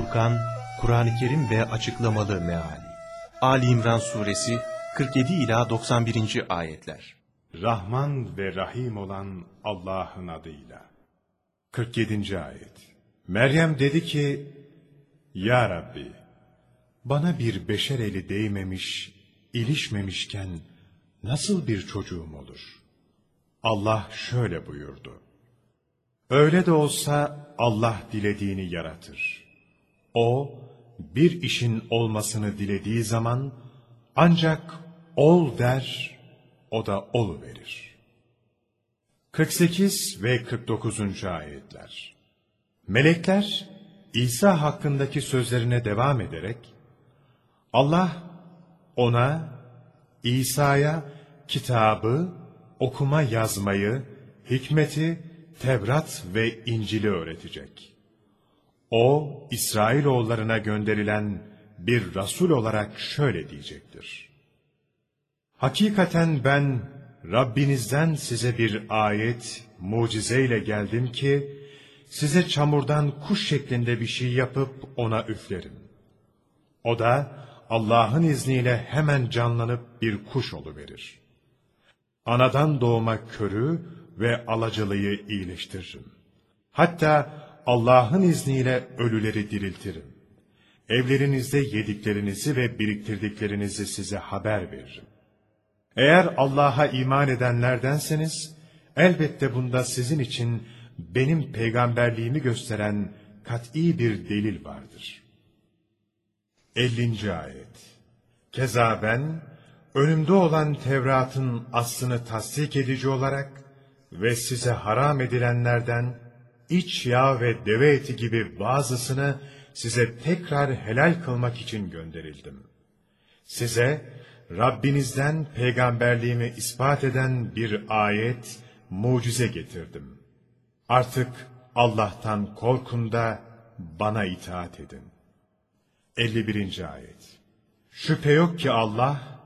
Furkan, Kur'an-ı Kerim ve açıklamalı meali. Ali İmran suresi 47 ila 91. ayetler. Rahman ve Rahim olan Allah'ın adıyla. 47. ayet. Meryem dedi ki, Ya Rabbi, bana bir beşer eli değmemiş, ilişmemişken nasıl bir çocuğum olur? Allah şöyle buyurdu. Öyle de olsa Allah dilediğini yaratır. O, bir işin olmasını dilediği zaman ancak ol der, o da olu verir. 48 ve 49. ayetler. Melekler İsa hakkındaki sözlerine devam ederek Allah ona İsa'ya kitabı, okuma yazmayı, hikmeti, Tevrat ve İncil'i öğretecek. O, İsrailoğullarına gönderilen bir Rasul olarak şöyle diyecektir. Hakikaten ben Rabbinizden size bir ayet, mucizeyle geldim ki, size çamurdan kuş şeklinde bir şey yapıp ona üflerim. O da Allah'ın izniyle hemen canlanıp bir kuş oluverir. Anadan doğma körü ve alacılıyı iyileştiririm. Hatta Allah'ın izniyle ölüleri diriltirim. Evlerinizde yediklerinizi ve biriktirdiklerinizi size haber veririm. Eğer Allah'a iman edenlerdenseniz, elbette bunda sizin için benim peygamberliğimi gösteren kat'i bir delil vardır. 50. Ayet Keza ben, önümde olan Tevrat'ın aslını tasdik edici olarak ve size haram edilenlerden iç yağ ve deve eti gibi bazısını size tekrar helal kılmak için gönderildim. Size Rabbinizden peygamberliğimi ispat eden bir ayet, mucize getirdim. Artık Allah'tan korkun da bana itaat edin. 51. Ayet Şüphe yok ki Allah,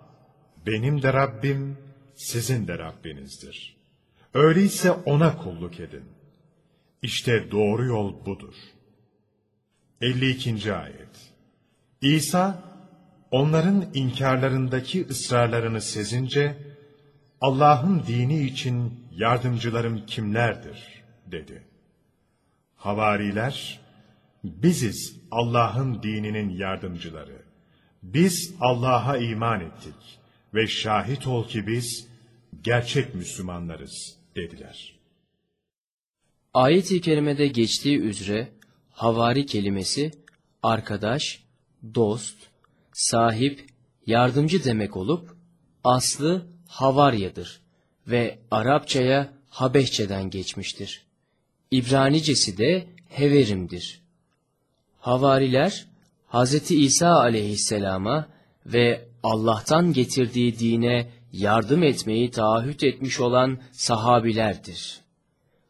benim de Rabbim, sizin de Rabbinizdir. Öyleyse O'na kulluk edin. İşte doğru yol budur. 52. Ayet İsa, onların inkarlarındaki ısrarlarını sezince, Allah'ın dini için yardımcılarım kimlerdir? dedi. Havariler, biziz Allah'ın dininin yardımcıları. Biz Allah'a iman ettik ve şahit ol ki biz gerçek Müslümanlarız dediler. Ayet-i kerimede geçtiği üzere havari kelimesi arkadaş, dost, sahip, yardımcı demek olup aslı havaryadır ve Arapçaya Habeşçeden geçmiştir. İbranicesi de Heverim'dir. Havariler Hz. İsa aleyhisselama ve Allah'tan getirdiği dine yardım etmeyi taahhüt etmiş olan sahabilerdir.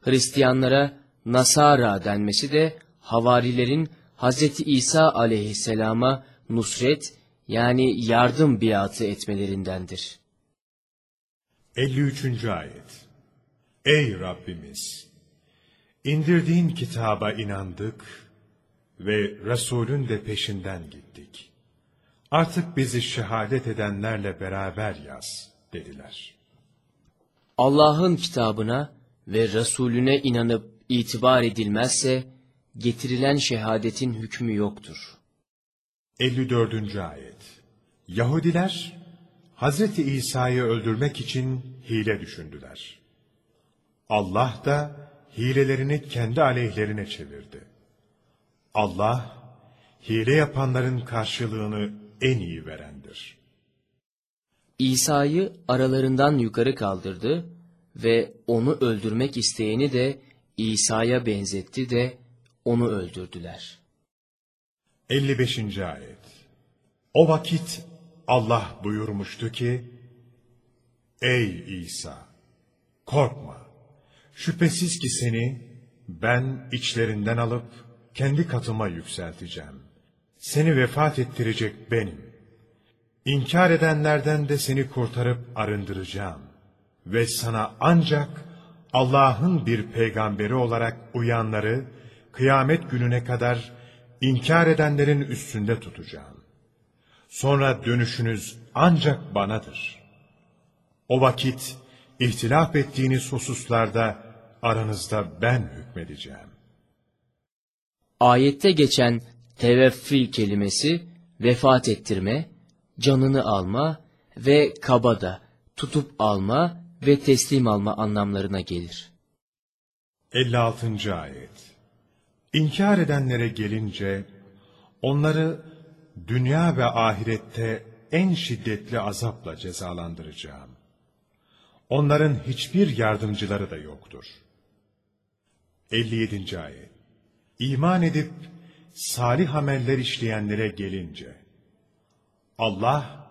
Hristiyanlara Nasara denmesi de havarilerin Hz. İsa aleyhisselama nusret yani yardım biatı etmelerindendir. 53. Ayet Ey Rabbimiz! İndirdiğin kitaba inandık ve Resulün de peşinden gittik. Artık bizi şehadet edenlerle beraber yaz dediler. Allah'ın kitabına ve Resulüne inanıp itibar edilmezse getirilen şehadetin hükmü yoktur. 54. Ayet Yahudiler Hazreti İsa'yı öldürmek için hile düşündüler. Allah da hilelerini kendi aleyhlerine çevirdi. Allah, hile yapanların karşılığını en iyi verendir. İsa'yı aralarından yukarı kaldırdı ve onu öldürmek isteyeni de İsa'ya benzetti de onu öldürdüler. 55. Ayet O vakit Allah buyurmuştu ki, Ey İsa! Korkma! Şüphesiz ki seni ben içlerinden alıp kendi katıma yükselteceğim. Seni vefat ettirecek benim. İnkar edenlerden de seni kurtarıp arındıracağım. Ve sana ancak Allah'ın bir peygamberi olarak uyanları kıyamet gününe kadar inkar edenlerin üstünde tutacağım. Sonra dönüşünüz ancak banadır. O vakit ihtilaf ettiğiniz hususlarda aranızda ben hükmedeceğim. Ayette geçen teveffi kelimesi vefat ettirme, canını alma ve kabada tutup alma ve teslim alma anlamlarına gelir. 56. Ayet İnkar edenlere gelince, onları dünya ve ahirette en şiddetli azapla cezalandıracağım. Onların hiçbir yardımcıları da yoktur. 57. Ayet İman edip salih ameller işleyenlere gelince, Allah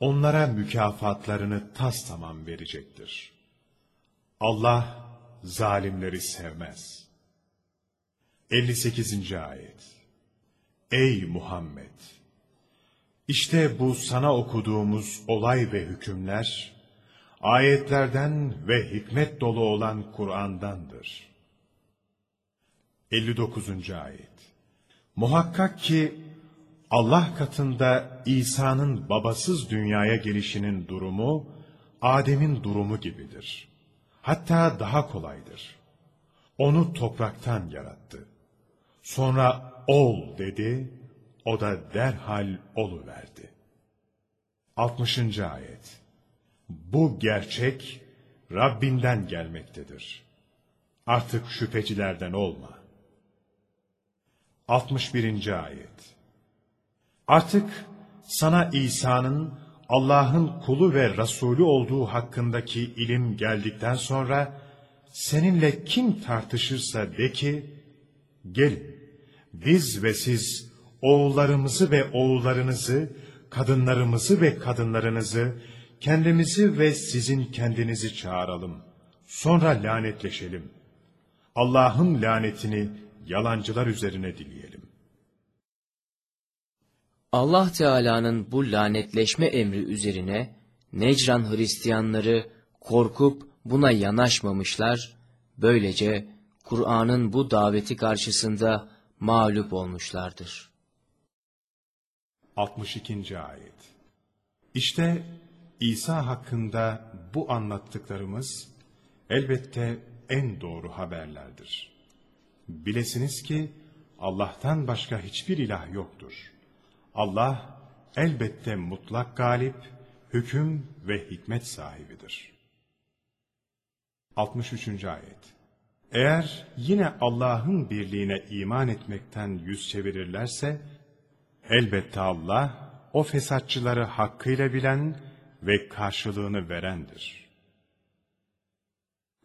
onlara mükafatlarını tas tamam verecektir. Allah zalimleri sevmez. 58. Ayet Ey Muhammed! İşte bu sana okuduğumuz olay ve hükümler, ayetlerden ve hikmet dolu olan Kur'an'dandır. 59. Ayet Muhakkak ki Allah katında İsa'nın babasız dünyaya gelişinin durumu, Adem'in durumu gibidir. Hatta daha kolaydır. Onu topraktan yarattı. Sonra ol dedi, o da derhal oluverdi. 60. Ayet Bu gerçek Rabbinden gelmektedir. Artık şüphecilerden olma. 61. Ayet Artık sana İsa'nın Allah'ın kulu ve Resulü olduğu hakkındaki ilim geldikten sonra seninle kim tartışırsa de ki gelin biz ve siz oğullarımızı ve oğullarınızı, kadınlarımızı ve kadınlarınızı, kendimizi ve sizin kendinizi çağıralım. Sonra lanetleşelim. Allah'ın lanetini yalancılar üzerine dileyelim. Allah Teala'nın bu lanetleşme emri üzerine Necran Hristiyanları korkup buna yanaşmamışlar, böylece Kur'an'ın bu daveti karşısında mağlup olmuşlardır. 62. Ayet İşte İsa hakkında bu anlattıklarımız elbette en doğru haberlerdir. Bilesiniz ki Allah'tan başka hiçbir ilah yoktur. Allah elbette mutlak galip, hüküm ve hikmet sahibidir. 63. Ayet Eğer yine Allah'ın birliğine iman etmekten yüz çevirirlerse, elbette Allah o fesatçıları hakkıyla bilen ve karşılığını verendir.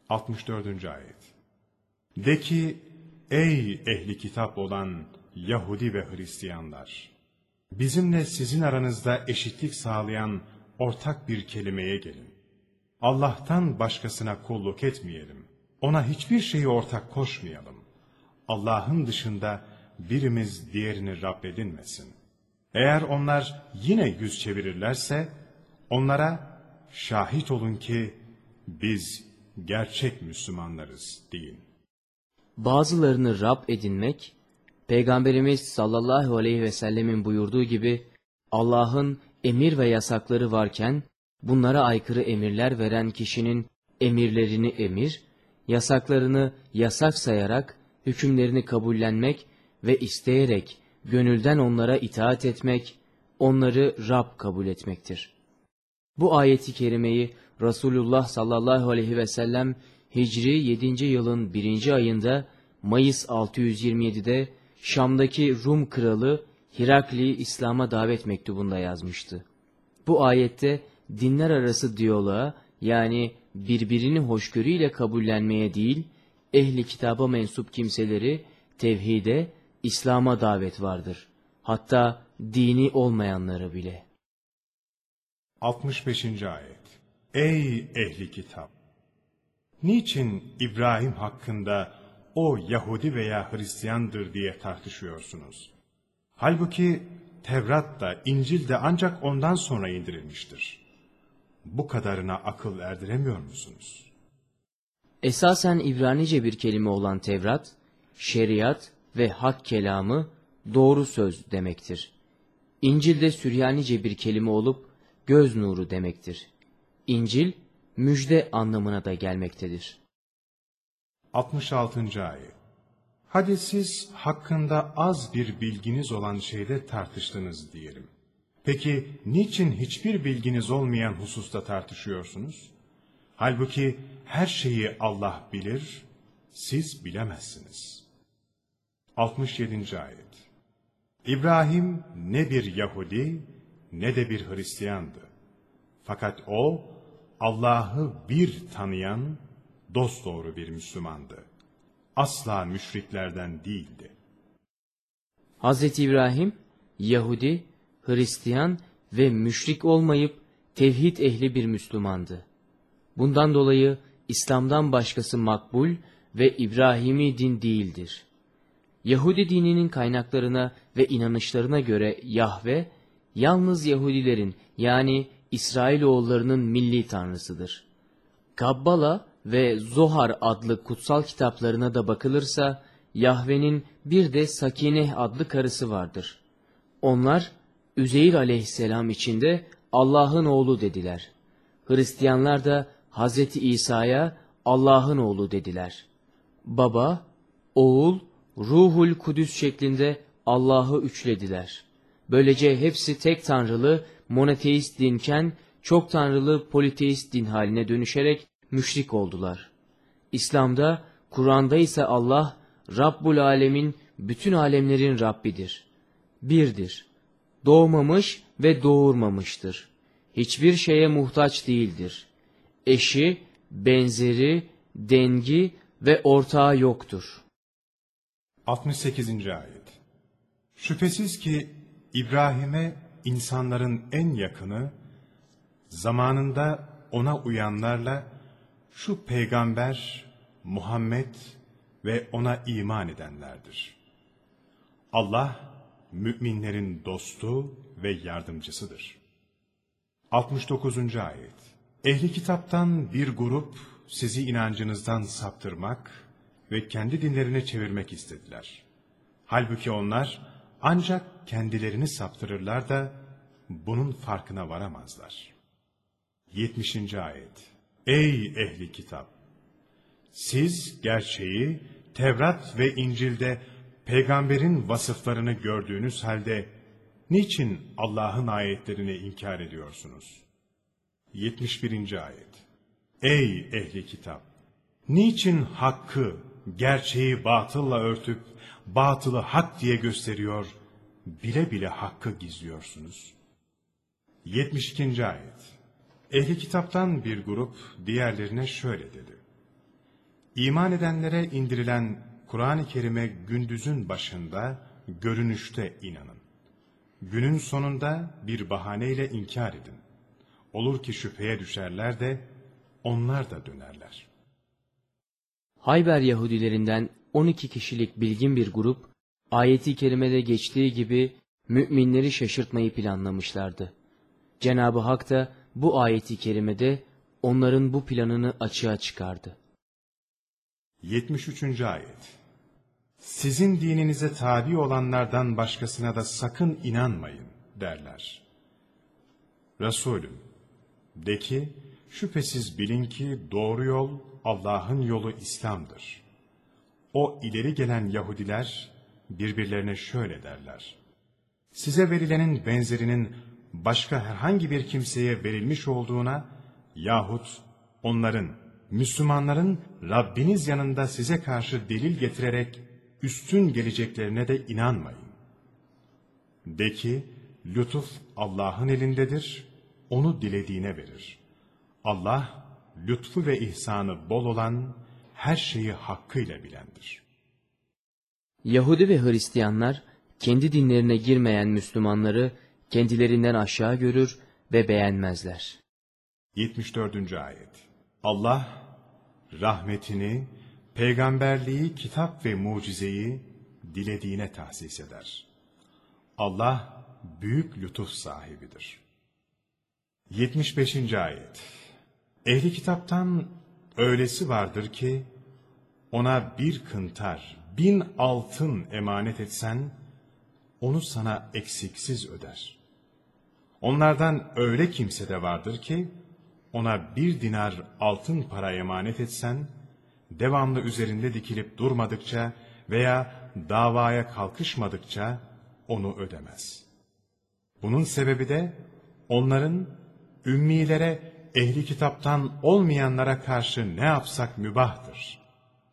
64. Ayet De ki, ey ehli kitap olan Yahudi ve Hristiyanlar! Bizimle sizin aranızda eşitlik sağlayan ortak bir kelimeye gelin. Allah'tan başkasına kulluk etmeyelim. Ona hiçbir şeyi ortak koşmayalım. Allah'ın dışında birimiz diğerini Rab edinmesin. Eğer onlar yine yüz çevirirlerse, onlara şahit olun ki biz gerçek Müslümanlarız deyin. Bazılarını Rab edinmek, Peygamberimiz sallallahu aleyhi ve sellemin buyurduğu gibi Allah'ın emir ve yasakları varken bunlara aykırı emirler veren kişinin emirlerini emir, yasaklarını yasak sayarak hükümlerini kabullenmek ve isteyerek gönülden onlara itaat etmek, onları Rab kabul etmektir. Bu ayeti kerimeyi Resulullah sallallahu aleyhi ve sellem Hicri 7. yılın 1. ayında Mayıs 627'de Şam'daki Rum kralı Hirakli İslam'a davet mektubunda yazmıştı. Bu ayette dinler arası diyaloğa yani birbirini hoşgörüyle kabullenmeye değil, ehli kitaba mensup kimseleri tevhide, İslam'a davet vardır. Hatta dini olmayanları bile. 65. Ayet Ey ehli kitap! Niçin İbrahim hakkında o Yahudi veya Hristiyandır diye tartışıyorsunuz? Halbuki Tevrat da İncil de ancak ondan sonra indirilmiştir. Bu kadarına akıl erdiremiyor musunuz? Esasen İbranice bir kelime olan Tevrat, şeriat ve hak kelamı doğru söz demektir. İncil'de Süryanice bir kelime olup göz nuru demektir. İncil müjde anlamına da gelmektedir. 66. ayet. Hadi siz hakkında az bir bilginiz olan şeyde tartıştınız diyelim. Peki niçin hiçbir bilginiz olmayan hususta tartışıyorsunuz? Halbuki her şeyi Allah bilir, siz bilemezsiniz. 67. ayet. İbrahim ne bir Yahudi ne de bir Hristiyandı. Fakat o Allah'ı bir tanıyan dosdoğru bir Müslümandı. Asla müşriklerden değildi. Hz. İbrahim, Yahudi, Hristiyan ve müşrik olmayıp tevhid ehli bir Müslümandı. Bundan dolayı İslam'dan başkası makbul ve İbrahimi din değildir. Yahudi dininin kaynaklarına ve inanışlarına göre Yahve, yalnız Yahudilerin yani İsrailoğullarının milli tanrısıdır. Kabbala ve Zohar adlı kutsal kitaplarına da bakılırsa, Yahve'nin bir de Sakineh adlı karısı vardır. Onlar, Üzeyir aleyhisselam içinde Allah'ın oğlu dediler. Hristiyanlar da Hz. İsa'ya Allah'ın oğlu dediler. Baba, oğul, ruhul kudüs şeklinde Allah'ı üçlediler. Böylece hepsi tek tanrılı, monoteist dinken, çok tanrılı politeist din haline dönüşerek müşrik oldular. İslam'da, Kur'an'da ise Allah, Rabbul Alemin, bütün alemlerin Rabbidir. Birdir. Doğmamış ve doğurmamıştır. Hiçbir şeye muhtaç değildir. Eşi, benzeri, dengi ve ortağı yoktur. 68. ayet. Şüphesiz ki İbrahim'e insanların en yakını, zamanında ona uyanlarla şu peygamber Muhammed ve ona iman edenlerdir. Allah, müminlerin dostu ve yardımcısıdır. 69. ayet. Ehli kitaptan bir grup sizi inancınızdan saptırmak ve kendi dinlerine çevirmek istediler. Halbuki onlar ancak kendilerini saptırırlar da bunun farkına varamazlar. 70. ayet. Ey ehli kitap! Siz gerçeği Tevrat ve İncil'de peygamberin vasıflarını gördüğünüz halde niçin Allah'ın ayetlerini inkar ediyorsunuz? 71. ayet. Ey ehli kitap! Niçin hakkı, gerçeği batılla örtüp, batılı hak diye gösteriyor, bile bile hakkı gizliyorsunuz? 72. ayet. Ehli kitaptan bir grup diğerlerine şöyle dedi. İman edenlere indirilen Kur'an-ı Kerim'e gündüzün başında, görünüşte inanın. Günün sonunda bir bahaneyle inkar edin. Olur ki şüpheye düşerler de onlar da dönerler. Hayber Yahudilerinden 12 kişilik bilgin bir grup, ayeti kerimede geçtiği gibi müminleri şaşırtmayı planlamışlardı. Cenab-ı Hak da bu ayeti kerimede onların bu planını açığa çıkardı. 73. ayet Sizin dininize tabi olanlardan başkasına da sakın inanmayın derler. Resulüm, de ki, şüphesiz bilin ki doğru yol Allah'ın yolu İslam'dır. O ileri gelen Yahudiler birbirlerine şöyle derler. Size verilenin benzerinin başka herhangi bir kimseye verilmiş olduğuna yahut onların, Müslümanların Rabbiniz yanında size karşı delil getirerek üstün geleceklerine de inanmayın. De ki, lütuf Allah'ın elindedir, onu dilediğine verir. Allah, lütfu ve ihsanı bol olan, her şeyi hakkıyla bilendir. Yahudi ve Hristiyanlar kendi dinlerine girmeyen Müslümanları kendilerinden aşağı görür ve beğenmezler. 74. ayet Allah, rahmetini, peygamberliği, kitap ve mucizeyi dilediğine tahsis eder. Allah, büyük lütuf sahibidir. 75. ayet Ehli kitaptan öylesi vardır ki, ona bir kıntar, bin altın emanet etsen, onu sana eksiksiz öder. Onlardan öyle kimse de vardır ki, ona bir dinar altın para emanet etsen, devamlı üzerinde dikilip durmadıkça veya davaya kalkışmadıkça onu ödemez. Bunun sebebi de onların ümmilere ehli kitaptan olmayanlara karşı ne yapsak mübahtır.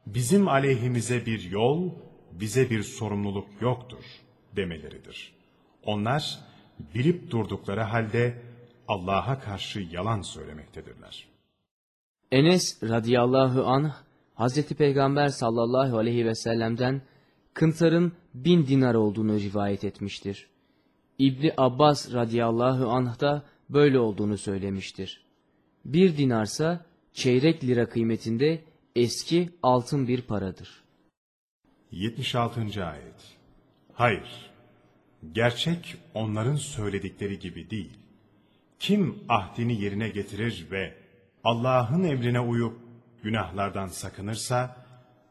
Bizim aleyhimize bir yol, bize bir sorumluluk yoktur demeleridir. Onlar bilip durdukları halde Allah'a karşı yalan söylemektedirler. Enes radıyallahu anh Hazreti Peygamber sallallahu aleyhi ve sellem'den kıntarın bin dinar olduğunu rivayet etmiştir. İbni Abbas radıyallahu anh da böyle olduğunu söylemiştir. Bir dinarsa çeyrek lira kıymetinde eski altın bir paradır. 76. Ayet Hayır, gerçek onların söyledikleri gibi değil. Kim ahdini yerine getirir ve Allah'ın emrine uyup günahlardan sakınırsa,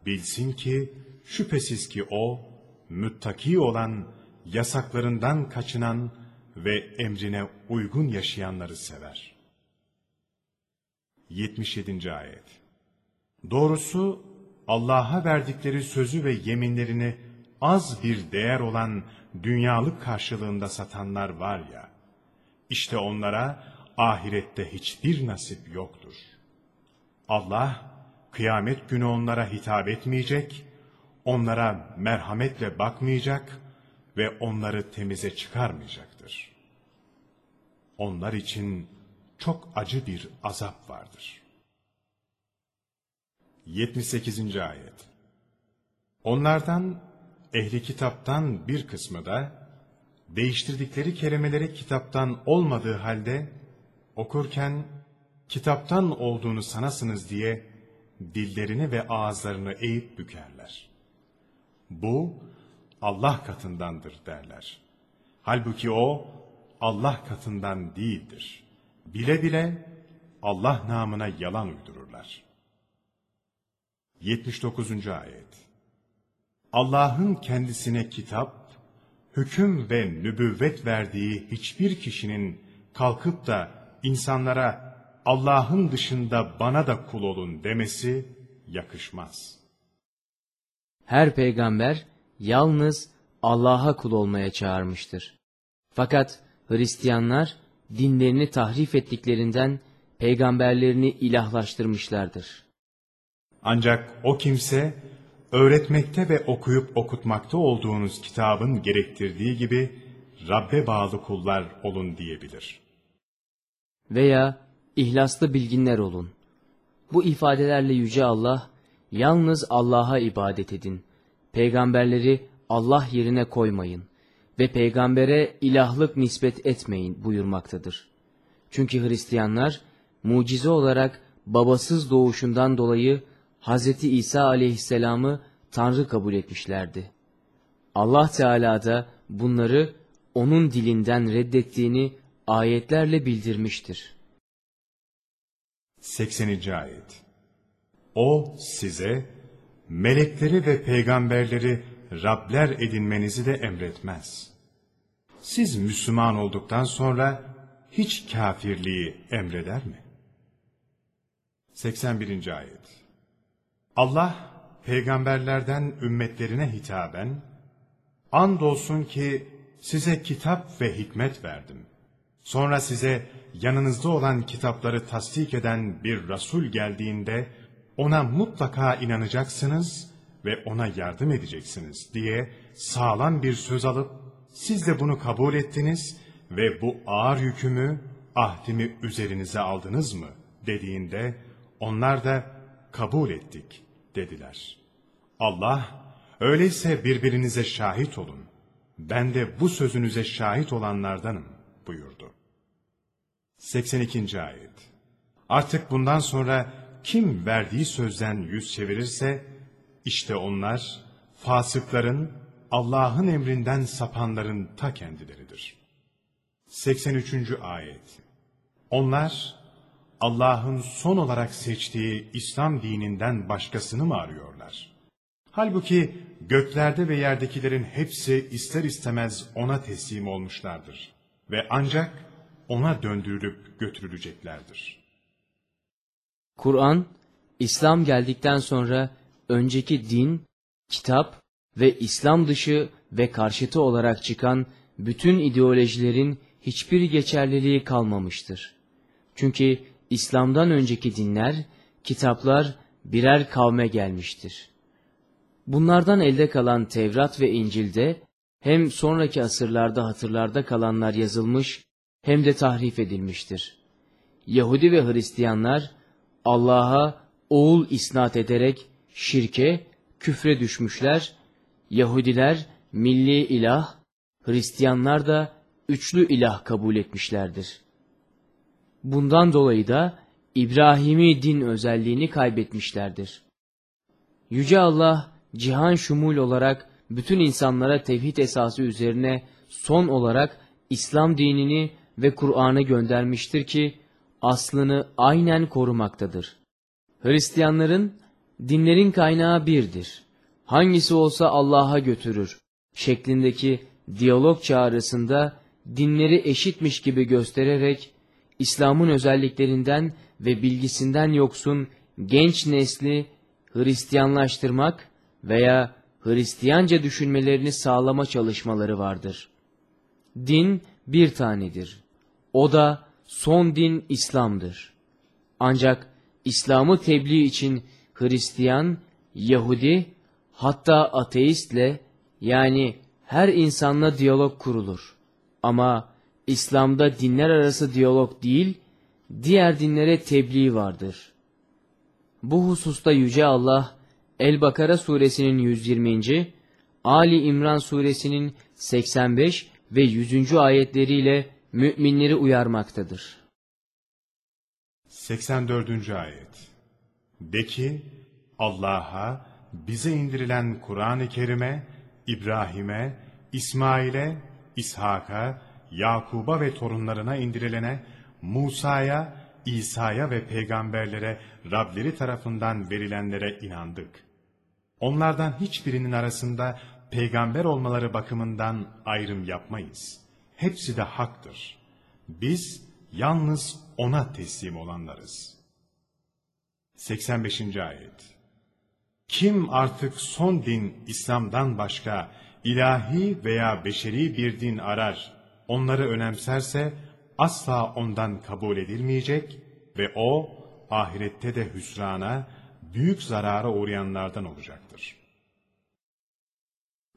bilsin ki şüphesiz ki o, müttaki olan, yasaklarından kaçınan ve emrine uygun yaşayanları sever. 77. Ayet Doğrusu Allah'a verdikleri sözü ve yeminlerini az bir değer olan dünyalık karşılığında satanlar var ya, işte onlara ahirette hiçbir nasip yoktur. Allah, kıyamet günü onlara hitap etmeyecek, onlara merhametle bakmayacak ve onları temize çıkarmayacaktır. Onlar için çok acı bir azap vardır. 78. Ayet Onlardan ehli kitaptan bir kısmı da değiştirdikleri kelimeleri kitaptan olmadığı halde okurken kitaptan olduğunu sanasınız diye dillerini ve ağızlarını eğip bükerler. Bu Allah katındandır derler. Halbuki o Allah katından değildir. Bile bile Allah namına yalan uydururlar. 79. Ayet Allah'ın kendisine kitap, hüküm ve nübüvvet verdiği hiçbir kişinin kalkıp da insanlara Allah'ın dışında bana da kul olun demesi yakışmaz. Her peygamber yalnız Allah'a kul olmaya çağırmıştır. Fakat Hristiyanlar dinlerini tahrif ettiklerinden peygamberlerini ilahlaştırmışlardır. Ancak o kimse öğretmekte ve okuyup okutmakta olduğunuz kitabın gerektirdiği gibi Rabbe bağlı kullar olun diyebilir. Veya ihlaslı bilginler olun. Bu ifadelerle Yüce Allah, yalnız Allah'a ibadet edin. Peygamberleri Allah yerine koymayın ve peygambere ilahlık nispet etmeyin buyurmaktadır. Çünkü Hristiyanlar mucize olarak babasız doğuşundan dolayı Hz. İsa aleyhisselamı Tanrı kabul etmişlerdi. Allah Teala da bunları onun dilinden reddettiğini ayetlerle bildirmiştir. 80. Ayet O size melekleri ve peygamberleri Rabler edinmenizi de emretmez. Siz Müslüman olduktan sonra hiç kafirliği emreder mi? 81. Ayet Allah peygamberlerden ümmetlerine hitaben, andolsun ki size kitap ve hikmet verdim. Sonra size yanınızda olan kitapları tasdik eden bir Resul geldiğinde ona mutlaka inanacaksınız ve ona yardım edeceksiniz diye sağlam bir söz alıp siz de bunu kabul ettiniz ve bu ağır yükümü, ahdimi üzerinize aldınız mı dediğinde onlar da kabul ettik dediler. Allah öyleyse birbirinize şahit olun. Ben de bu sözünüze şahit olanlardanım buyurdu. 82. Ayet Artık bundan sonra kim verdiği sözden yüz çevirirse, işte onlar fasıkların, Allah'ın emrinden sapanların ta kendileridir. 83. Ayet Onlar, Allah'ın son olarak seçtiği İslam dininden başkasını mı arıyorlar? Halbuki göklerde ve yerdekilerin hepsi ister istemez ona teslim olmuşlardır. Ve ancak ona döndürülüp götürüleceklerdir. Kur'an, İslam geldikten sonra önceki din, kitap ve İslam dışı ve karşıtı olarak çıkan bütün ideolojilerin hiçbir geçerliliği kalmamıştır. Çünkü İslam'dan önceki dinler, kitaplar birer kavme gelmiştir. Bunlardan elde kalan Tevrat ve İncil'de hem sonraki asırlarda hatırlarda kalanlar yazılmış hem de tahrif edilmiştir. Yahudi ve Hristiyanlar Allah'a oğul isnat ederek şirke, küfre düşmüşler. Yahudiler milli ilah, Hristiyanlar da üçlü ilah kabul etmişlerdir. Bundan dolayı da İbrahimi din özelliğini kaybetmişlerdir. Yüce Allah cihan şumul olarak bütün insanlara tevhid esası üzerine son olarak İslam dinini ve Kur'an'ı göndermiştir ki aslını aynen korumaktadır. Hristiyanların dinlerin kaynağı birdir. Hangisi olsa Allah'a götürür şeklindeki diyalog çağrısında dinleri eşitmiş gibi göstererek İslam'ın özelliklerinden ve bilgisinden yoksun genç nesli Hristiyanlaştırmak veya Hristiyanca düşünmelerini sağlama çalışmaları vardır. Din bir tanedir. O da son din İslam'dır. Ancak İslam'ı tebliğ için Hristiyan, Yahudi, hatta ateistle yani her insanla diyalog kurulur. Ama İslam'da dinler arası diyalog değil, diğer dinlere tebliğ vardır. Bu hususta Yüce Allah, El-Bakara suresinin 120. Ali İmran suresinin 85 ve 100. ayetleriyle müminleri uyarmaktadır. 84. Ayet De ki, Allah'a, bize indirilen Kur'an-ı Kerim'e, İbrahim'e, İsmail'e, İshak'a, Yakub'a ve torunlarına indirilene, Musa'ya, İsa'ya ve peygamberlere Rableri tarafından verilenlere inandık. Onlardan hiçbirinin arasında peygamber olmaları bakımından ayrım yapmayız. Hepsi de haktır. Biz yalnız ona teslim olanlarız. 85. Ayet Kim artık son din İslam'dan başka ilahi veya beşeri bir din arar, onları önemserse asla ondan kabul edilmeyecek ve o ahirette de hüsrana, büyük zarara uğrayanlardan olacaktır.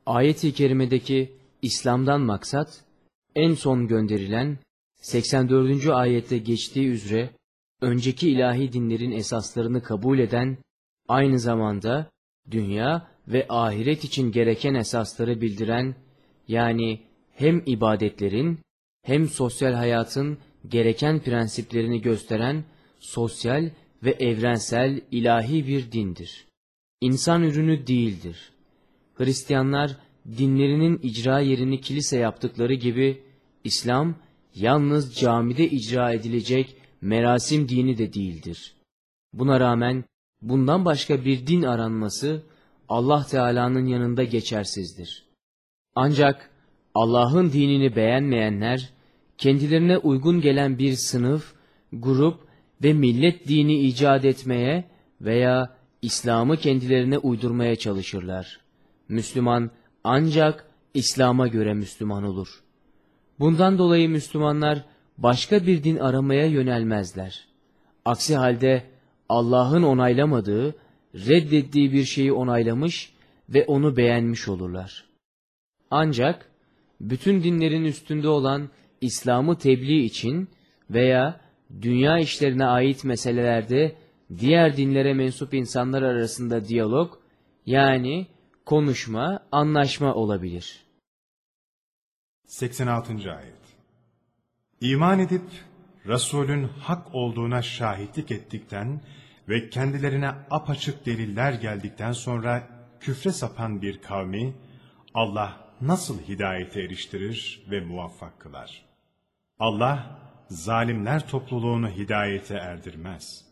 Ayet-i kerimedeki İslam'dan maksat, en son gönderilen 84. ayette geçtiği üzere önceki ilahi dinlerin esaslarını kabul eden, aynı zamanda dünya ve ahiret için gereken esasları bildiren, yani hem ibadetlerin hem sosyal hayatın gereken prensiplerini gösteren sosyal ve evrensel ilahi bir dindir. İnsan ürünü değildir. Hristiyanlar dinlerinin icra yerini kilise yaptıkları gibi İslam yalnız camide icra edilecek merasim dini de değildir. Buna rağmen bundan başka bir din aranması Allah Teala'nın yanında geçersizdir. Ancak Allah'ın dinini beğenmeyenler kendilerine uygun gelen bir sınıf, grup ve millet dini icat etmeye veya İslam'ı kendilerine uydurmaya çalışırlar. Müslüman ancak İslam'a göre Müslüman olur. Bundan dolayı Müslümanlar başka bir din aramaya yönelmezler. Aksi halde Allah'ın onaylamadığı, reddettiği bir şeyi onaylamış ve onu beğenmiş olurlar. Ancak bütün dinlerin üstünde olan İslam'ı tebliğ için veya dünya işlerine ait meselelerde diğer dinlere mensup insanlar arasında diyalog yani konuşma, anlaşma olabilir. 86. Ayet İman edip Resulün hak olduğuna şahitlik ettikten ve kendilerine apaçık deliller geldikten sonra küfre sapan bir kavmi Allah nasıl hidayete eriştirir ve muvaffak kılar? Allah zalimler topluluğunu hidayete erdirmez.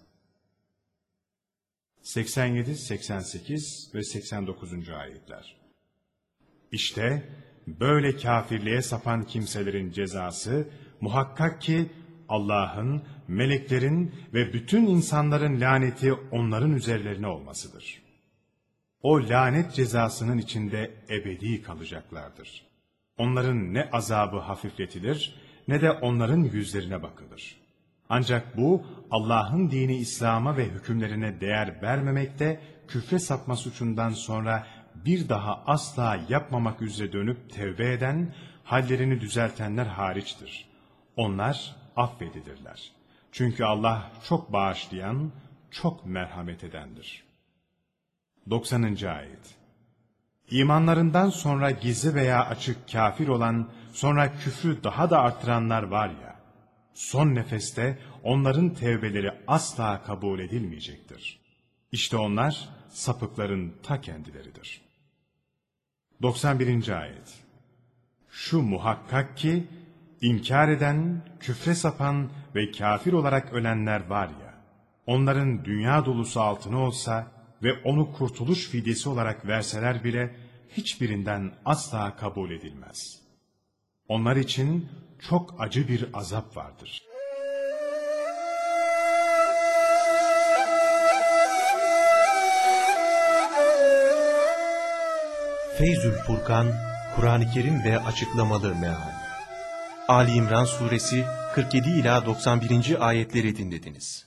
87, 88 ve 89. ayetler. İşte böyle kafirliğe sapan kimselerin cezası muhakkak ki Allah'ın, meleklerin ve bütün insanların laneti onların üzerlerine olmasıdır. O lanet cezasının içinde ebedi kalacaklardır. Onların ne azabı hafifletilir ne de onların yüzlerine bakılır. Ancak bu Allah'ın dini İslam'a ve hükümlerine değer vermemekte küfre sapma suçundan sonra bir daha asla yapmamak üzere dönüp tevbe eden, hallerini düzeltenler hariçtir. Onlar affedilirler. Çünkü Allah çok bağışlayan, çok merhamet edendir. 90. Ayet İmanlarından sonra gizli veya açık kafir olan, sonra küfrü daha da arttıranlar var ya, son nefeste onların tevbeleri asla kabul edilmeyecektir. İşte onlar sapıkların ta kendileridir. 91. Ayet Şu muhakkak ki, inkar eden, küfre sapan ve kafir olarak ölenler var ya, onların dünya dolusu altını olsa ve onu kurtuluş fidyesi olarak verseler bile, hiçbirinden asla kabul edilmez. Onlar için çok acı bir azap vardır. Feyzül Furkan, Kur'an-ı Kerim ve açıklamalı meal. Ali İmran suresi 47 ila 91. ayetleri dinlediniz.